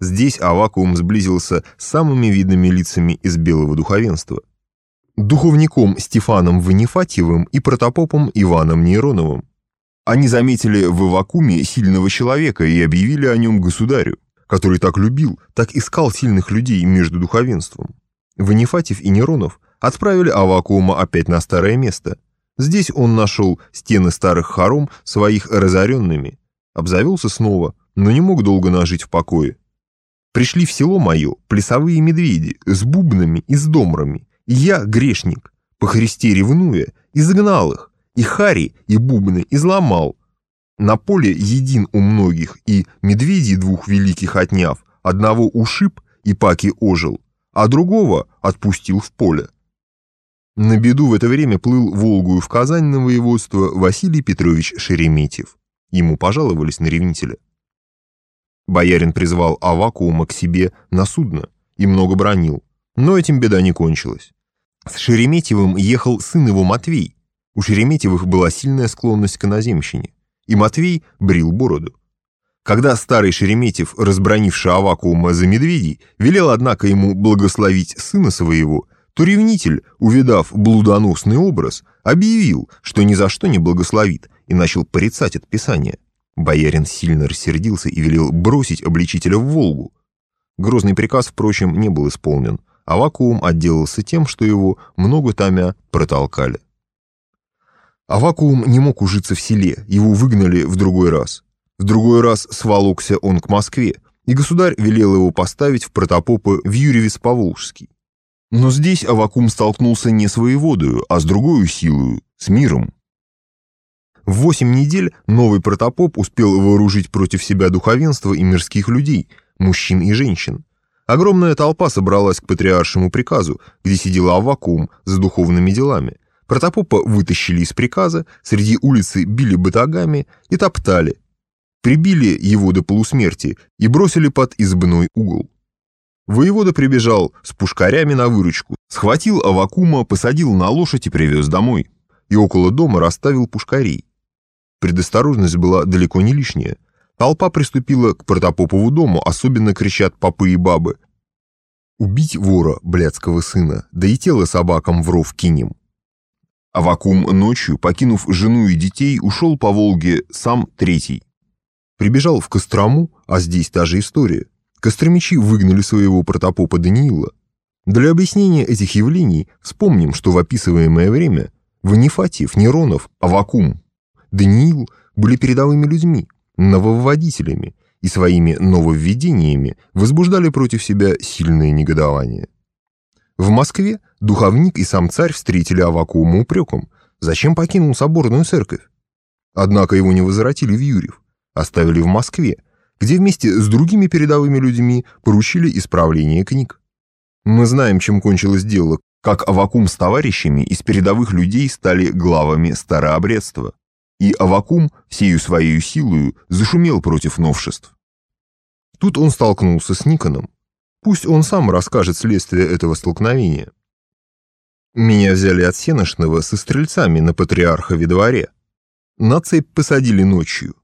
Здесь Авакуум сблизился с самыми видными лицами из белого духовенства. Духовником Стефаном Ванифатьевым и протопопом Иваном Нейроновым. Они заметили в Авакуме сильного человека и объявили о нем государю, который так любил, так искал сильных людей между духовенством. Ванифатьев и Неронов отправили Авакума опять на старое место. Здесь он нашел стены старых хором своих разоренными, обзавелся снова, но не мог долго нажить в покое. Пришли в село мое плясовые медведи с бубнами и с домрами, и я, грешник, по Христе ревнуя, изгнал их, и хари, и бубны изломал. На поле един у многих, и медведей двух великих отняв, одного ушиб и паки ожил, а другого отпустил в поле. На беду в это время плыл Волгую в Казань на воеводство Василий Петрович Шереметьев. Ему пожаловались на ревнителя. Боярин призвал Авакуума к себе на судно и много бронил, но этим беда не кончилась. С Шереметьевым ехал сын его Матвей. У Шереметьевых была сильная склонность к иноземщине, и Матвей брил бороду. Когда старый Шереметьев, разбронивший Авакуума за медведей, велел, однако, ему благословить сына своего, то ревнитель, увидав блудоносный образ, объявил, что ни за что не благословит, и начал порицать от писания. Боярин сильно рассердился и велел бросить обличителя в Волгу. Грозный приказ, впрочем, не был исполнен, а вакуум отделался тем, что его много тамя протолкали. А вакуум не мог ужиться в селе, его выгнали в другой раз. В другой раз сволокся он к Москве, и государь велел его поставить в протопопы в Юрьевец-Поволжский. Но здесь Авакум столкнулся не с воеводою, а с другой силою, с миром. В восемь недель новый протопоп успел вооружить против себя духовенство и мирских людей, мужчин и женщин. Огромная толпа собралась к патриаршему приказу, где сидела Аввакуум за духовными делами. Протопопа вытащили из приказа, среди улицы били батагами и топтали. Прибили его до полусмерти и бросили под избной угол. Воевода прибежал с пушкарями на выручку, схватил Авакума, посадил на лошадь и привез домой. И около дома расставил пушкарей. Предосторожность была далеко не лишняя. Толпа приступила к Протопопову дому, особенно кричат попы и бабы. «Убить вора, блядского сына, да и тело собакам в ров кинем». Авакум ночью, покинув жену и детей, ушел по Волге сам третий. Прибежал в Кострому, а здесь та же история. Костромичи выгнали своего протопопа Даниила. Для объяснения этих явлений вспомним, что в описываемое время Ванифатьев, Неронов, Авакум, Даниил были передовыми людьми, нововводителями, и своими нововведениями возбуждали против себя сильное негодование. В Москве духовник и сам царь встретили Авакуума упреком, зачем покинул соборную церковь. Однако его не возвратили в Юрьев, оставили в Москве, где вместе с другими передовыми людьми поручили исправление книг. Мы знаем, чем кончилось дело, как Авакум с товарищами из передовых людей стали главами старообрядства и Авакум всею своей силою зашумел против новшеств. Тут он столкнулся с Никоном. Пусть он сам расскажет следствие этого столкновения. Меня взяли от Сеношного со стрельцами на Патриархове дворе. На цепь посадили ночью.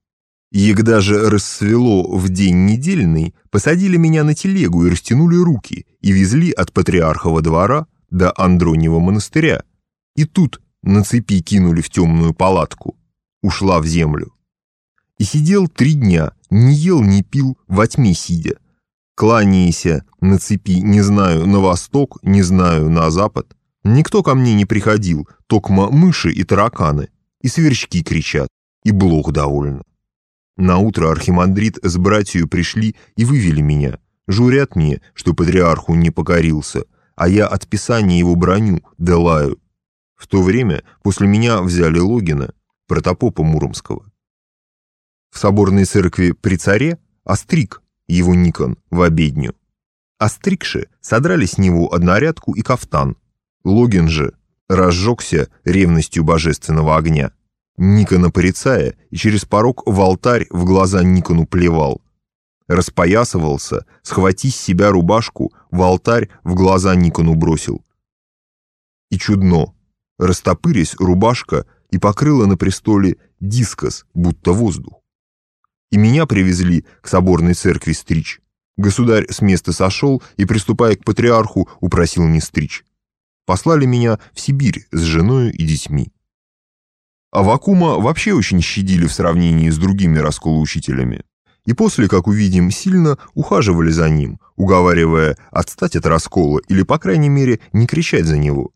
Егда же рассвело в день недельный, посадили меня на телегу и растянули руки, и везли от Патриархова двора до Андроньего монастыря. И тут на цепи кинули в темную палатку ушла в землю. И сидел три дня, не ел, не пил, во тьме сидя. Кланяйся на цепи, не знаю, на восток, не знаю, на запад. Никто ко мне не приходил, токмо мыши и тараканы, и сверчки кричат, и блох довольно. Наутро архимандрит с братью пришли и вывели меня. Журят мне, что патриарху не покорился, а я от писания его броню, да лаю. В то время после меня взяли Логина, протопопа Муромского. В соборной церкви при царе остриг его Никон в обедню. Остригши содрали с него однорядку и кафтан. Логин же разжегся ревностью божественного огня. Никона порицая через порог в алтарь в глаза Никону плевал. Распоясывался, схвати с себя рубашку, в алтарь в глаза Никону бросил. И чудно, растопырясь, рубашка и покрыла на престоле дискос, будто воздух. И меня привезли к соборной церкви стричь. Государь с места сошел и, приступая к патриарху, упросил не стричь. Послали меня в Сибирь с женою и детьми. Авакума вообще очень щадили в сравнении с другими расколоучителями. И после, как увидим, сильно ухаживали за ним, уговаривая отстать от раскола или, по крайней мере, не кричать за него.